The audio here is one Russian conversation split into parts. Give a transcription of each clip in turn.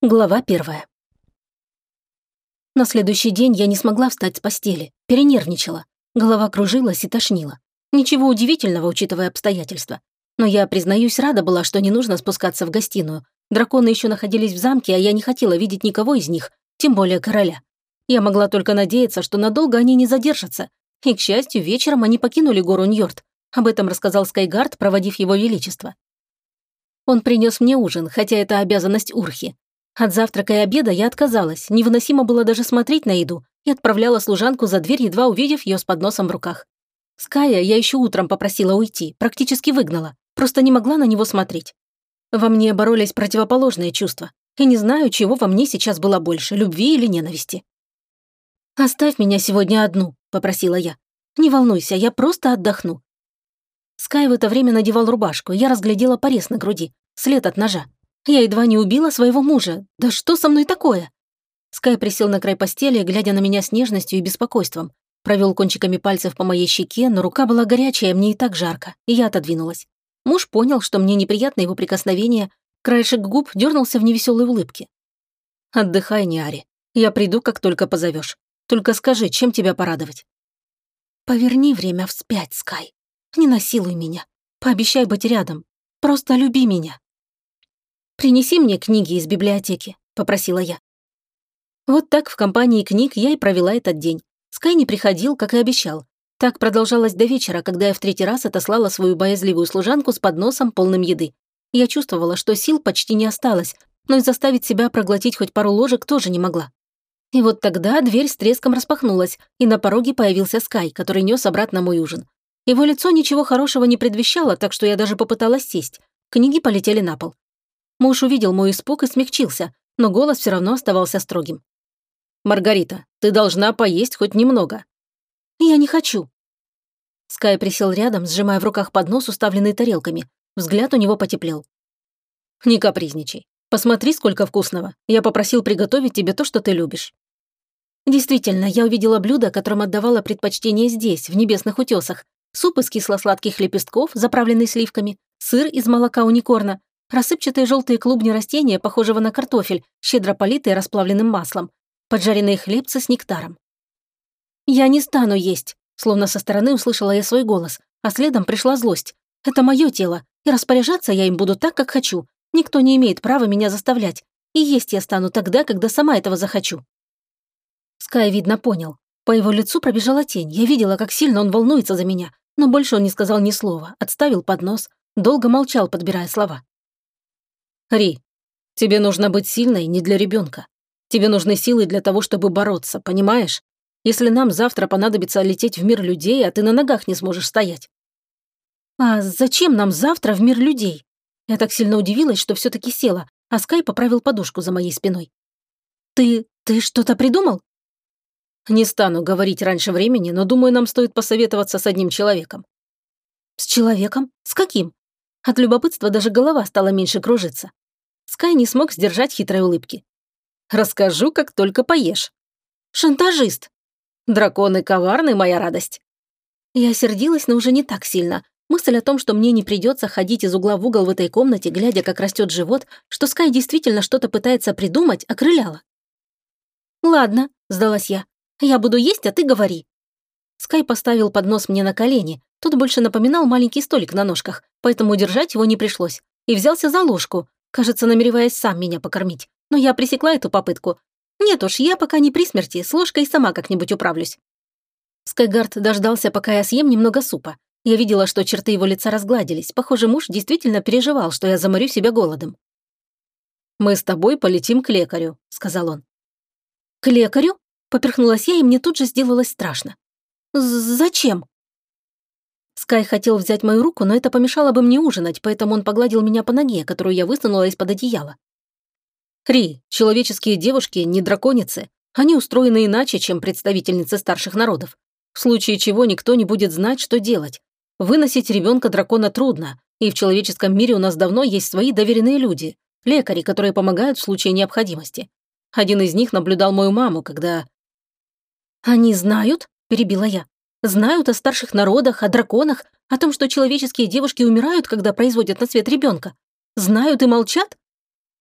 Глава первая. На следующий день я не смогла встать с постели, перенервничала. Голова кружилась и тошнила. Ничего удивительного, учитывая обстоятельства. Но я, признаюсь, рада была, что не нужно спускаться в гостиную. Драконы еще находились в замке, а я не хотела видеть никого из них, тем более короля. Я могла только надеяться, что надолго они не задержатся. И, к счастью, вечером они покинули гору Ньорд. Об этом рассказал Скайгард, проводив его величество. Он принес мне ужин, хотя это обязанность Урхи. От завтрака и обеда я отказалась, невыносимо было даже смотреть на еду, и отправляла служанку за дверь, едва увидев ее с подносом в руках. Ская я еще утром попросила уйти, практически выгнала, просто не могла на него смотреть. Во мне боролись противоположные чувства, и не знаю, чего во мне сейчас было больше, любви или ненависти. «Оставь меня сегодня одну», — попросила я. «Не волнуйся, я просто отдохну». Скай в это время надевал рубашку, я разглядела порез на груди, след от ножа. Я едва не убила своего мужа. Да что со мной такое? Скай присел на край постели, глядя на меня с нежностью и беспокойством. Провел кончиками пальцев по моей щеке, но рука была горячая, мне и так жарко, и я отодвинулась. Муж понял, что мне неприятно его прикосновение, краешек губ дернулся в невеселой улыбке. «Отдыхай, Ниари. Я приду, как только позовешь. Только скажи, чем тебя порадовать?» «Поверни время вспять, Скай. Не насилуй меня. Пообещай быть рядом. Просто люби меня». «Принеси мне книги из библиотеки», — попросила я. Вот так в компании книг я и провела этот день. Скай не приходил, как и обещал. Так продолжалось до вечера, когда я в третий раз отослала свою боязливую служанку с подносом, полным еды. Я чувствовала, что сил почти не осталось, но и заставить себя проглотить хоть пару ложек тоже не могла. И вот тогда дверь с треском распахнулась, и на пороге появился Скай, который нес обратно мой ужин. Его лицо ничего хорошего не предвещало, так что я даже попыталась сесть. Книги полетели на пол. Муж увидел мой испуг и смягчился, но голос все равно оставался строгим. «Маргарита, ты должна поесть хоть немного». «Я не хочу». Скай присел рядом, сжимая в руках поднос, уставленный тарелками. Взгляд у него потеплел. «Не капризничай. Посмотри, сколько вкусного. Я попросил приготовить тебе то, что ты любишь». Действительно, я увидела блюдо, которым отдавала предпочтение здесь, в небесных утесах. Суп из кисло-сладких лепестков, заправленный сливками, сыр из молока уникорна, Рассыпчатые желтые клубни растения, похожего на картофель, щедро политые расплавленным маслом. Поджаренные хлебцы с нектаром. «Я не стану есть», словно со стороны услышала я свой голос, а следом пришла злость. «Это мое тело, и распоряжаться я им буду так, как хочу. Никто не имеет права меня заставлять. И есть я стану тогда, когда сама этого захочу». Скай, видно, понял. По его лицу пробежала тень. Я видела, как сильно он волнуется за меня. Но больше он не сказал ни слова. Отставил поднос. Долго молчал, подбирая слова. Ри, тебе нужно быть сильной не для ребенка. Тебе нужны силы для того, чтобы бороться, понимаешь? Если нам завтра понадобится лететь в мир людей, а ты на ногах не сможешь стоять. А зачем нам завтра в мир людей? Я так сильно удивилась, что все таки села, а Скай поправил подушку за моей спиной. Ты... ты что-то придумал? Не стану говорить раньше времени, но думаю, нам стоит посоветоваться с одним человеком. С человеком? С каким? От любопытства даже голова стала меньше кружиться. Скай не смог сдержать хитрой улыбки. «Расскажу, как только поешь». «Шантажист!» «Драконы коварны, моя радость!» Я сердилась, но уже не так сильно. Мысль о том, что мне не придется ходить из угла в угол в этой комнате, глядя, как растет живот, что Скай действительно что-то пытается придумать, окрыляла. «Ладно», — сдалась я. «Я буду есть, а ты говори». Скай поставил поднос мне на колени. Тот больше напоминал маленький столик на ножках, поэтому удержать его не пришлось. И взялся за ложку, кажется, намереваясь сам меня покормить. Но я пресекла эту попытку. Нет уж, я пока не при смерти, с ложкой сама как-нибудь управлюсь. Скайгард дождался, пока я съем немного супа. Я видела, что черты его лица разгладились. Похоже, муж действительно переживал, что я заморю себя голодом. «Мы с тобой полетим к лекарю», — сказал он. «К лекарю?» — поперхнулась я, и мне тут же сделалось страшно. «Зачем?» Скай хотел взять мою руку, но это помешало бы мне ужинать, поэтому он погладил меня по ноге, которую я высунула из-под одеяла. Ри, человеческие девушки не драконицы. Они устроены иначе, чем представительницы старших народов. В случае чего никто не будет знать, что делать. Выносить ребенка дракона трудно, и в человеческом мире у нас давно есть свои доверенные люди, лекари, которые помогают в случае необходимости. Один из них наблюдал мою маму, когда... «Они знают?» – перебила я. Знают о старших народах, о драконах, о том, что человеческие девушки умирают, когда производят на свет ребенка. Знают и молчат?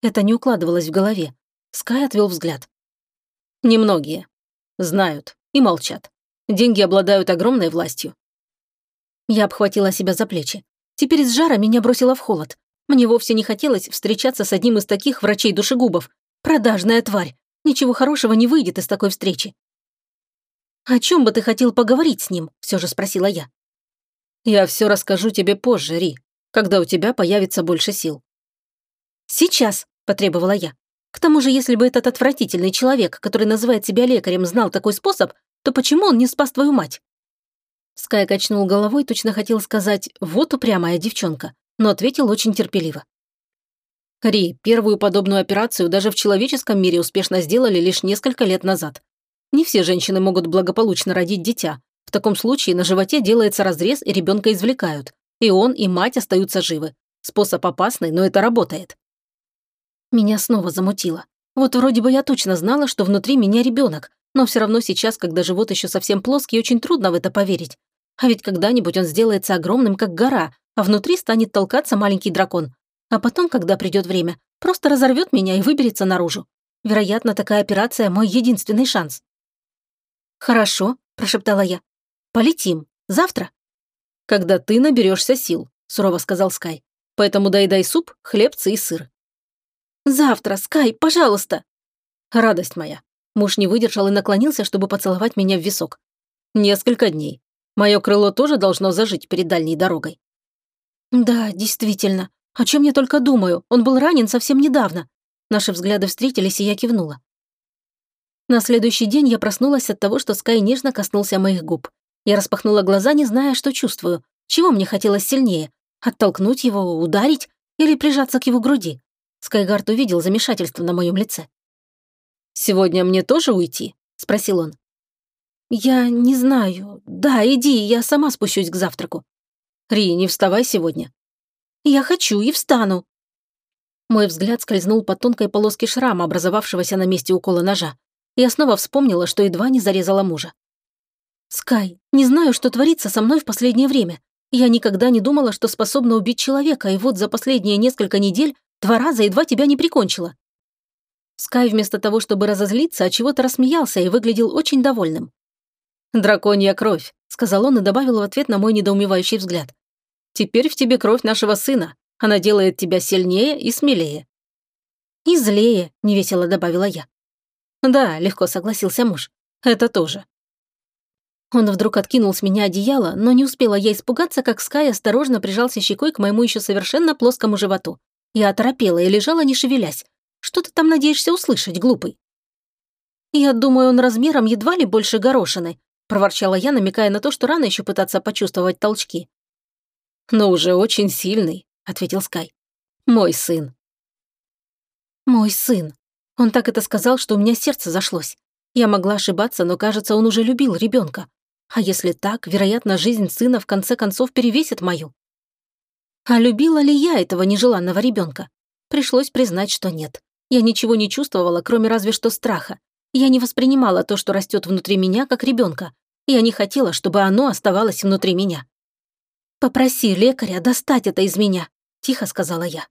Это не укладывалось в голове. Скай отвел взгляд. Немногие. Знают и молчат. Деньги обладают огромной властью. Я обхватила себя за плечи. Теперь из жара меня бросило в холод. Мне вовсе не хотелось встречаться с одним из таких врачей-душегубов. Продажная тварь. Ничего хорошего не выйдет из такой встречи. «О чем бы ты хотел поговорить с ним?» – все же спросила я. «Я все расскажу тебе позже, Ри, когда у тебя появится больше сил». «Сейчас», – потребовала я. «К тому же, если бы этот отвратительный человек, который называет себя лекарем, знал такой способ, то почему он не спас твою мать?» Скай качнул головой, точно хотел сказать «вот упрямая девчонка», но ответил очень терпеливо. Ри, первую подобную операцию даже в человеческом мире успешно сделали лишь несколько лет назад. Не все женщины могут благополучно родить дитя. В таком случае на животе делается разрез и ребенка извлекают. И он, и мать остаются живы. Способ опасный, но это работает. Меня снова замутило. Вот вроде бы я точно знала, что внутри меня ребенок, но все равно сейчас, когда живот еще совсем плоский, очень трудно в это поверить. А ведь когда-нибудь он сделается огромным, как гора, а внутри станет толкаться маленький дракон. А потом, когда придет время, просто разорвет меня и выберется наружу. Вероятно, такая операция – мой единственный шанс. «Хорошо», – прошептала я. «Полетим. Завтра?» «Когда ты наберешься сил», – сурово сказал Скай. «Поэтому доедай суп, хлебцы и сыр». «Завтра, Скай, пожалуйста!» «Радость моя». Муж не выдержал и наклонился, чтобы поцеловать меня в висок. «Несколько дней. Мое крыло тоже должно зажить перед дальней дорогой». «Да, действительно. О чем я только думаю? Он был ранен совсем недавно». Наши взгляды встретились, и я кивнула. На следующий день я проснулась от того, что Скай нежно коснулся моих губ. Я распахнула глаза, не зная, что чувствую. Чего мне хотелось сильнее? Оттолкнуть его, ударить или прижаться к его груди? Скайгард увидел замешательство на моем лице. «Сегодня мне тоже уйти?» – спросил он. «Я не знаю. Да, иди, я сама спущусь к завтраку». «Ри, не вставай сегодня». «Я хочу и встану». Мой взгляд скользнул по тонкой полоске шрама, образовавшегося на месте укола ножа. Я снова вспомнила, что едва не зарезала мужа. «Скай, не знаю, что творится со мной в последнее время. Я никогда не думала, что способна убить человека, и вот за последние несколько недель два раза едва тебя не прикончила». Скай вместо того, чтобы разозлиться, от чего-то рассмеялся и выглядел очень довольным. «Драконья кровь», — сказал он и добавил в ответ на мой недоумевающий взгляд. «Теперь в тебе кровь нашего сына. Она делает тебя сильнее и смелее». «И злее», — невесело добавила я. «Да», — легко согласился муж. «Это тоже». Он вдруг откинул с меня одеяло, но не успела я испугаться, как Скай осторожно прижался щекой к моему еще совершенно плоскому животу. Я оторопела и лежала, не шевелясь. «Что ты там надеешься услышать, глупый?» «Я думаю, он размером едва ли больше горошины», проворчала я, намекая на то, что рано еще пытаться почувствовать толчки. «Но уже очень сильный», — ответил Скай. «Мой сын». «Мой сын», он так это сказал, что у меня сердце зашлось. Я могла ошибаться, но, кажется, он уже любил ребенка. А если так, вероятно, жизнь сына в конце концов перевесит мою. А любила ли я этого нежеланного ребенка? Пришлось признать, что нет. Я ничего не чувствовала, кроме разве что страха. Я не воспринимала то, что растет внутри меня, как ребенка. Я не хотела, чтобы оно оставалось внутри меня. «Попроси лекаря достать это из меня», – тихо сказала я.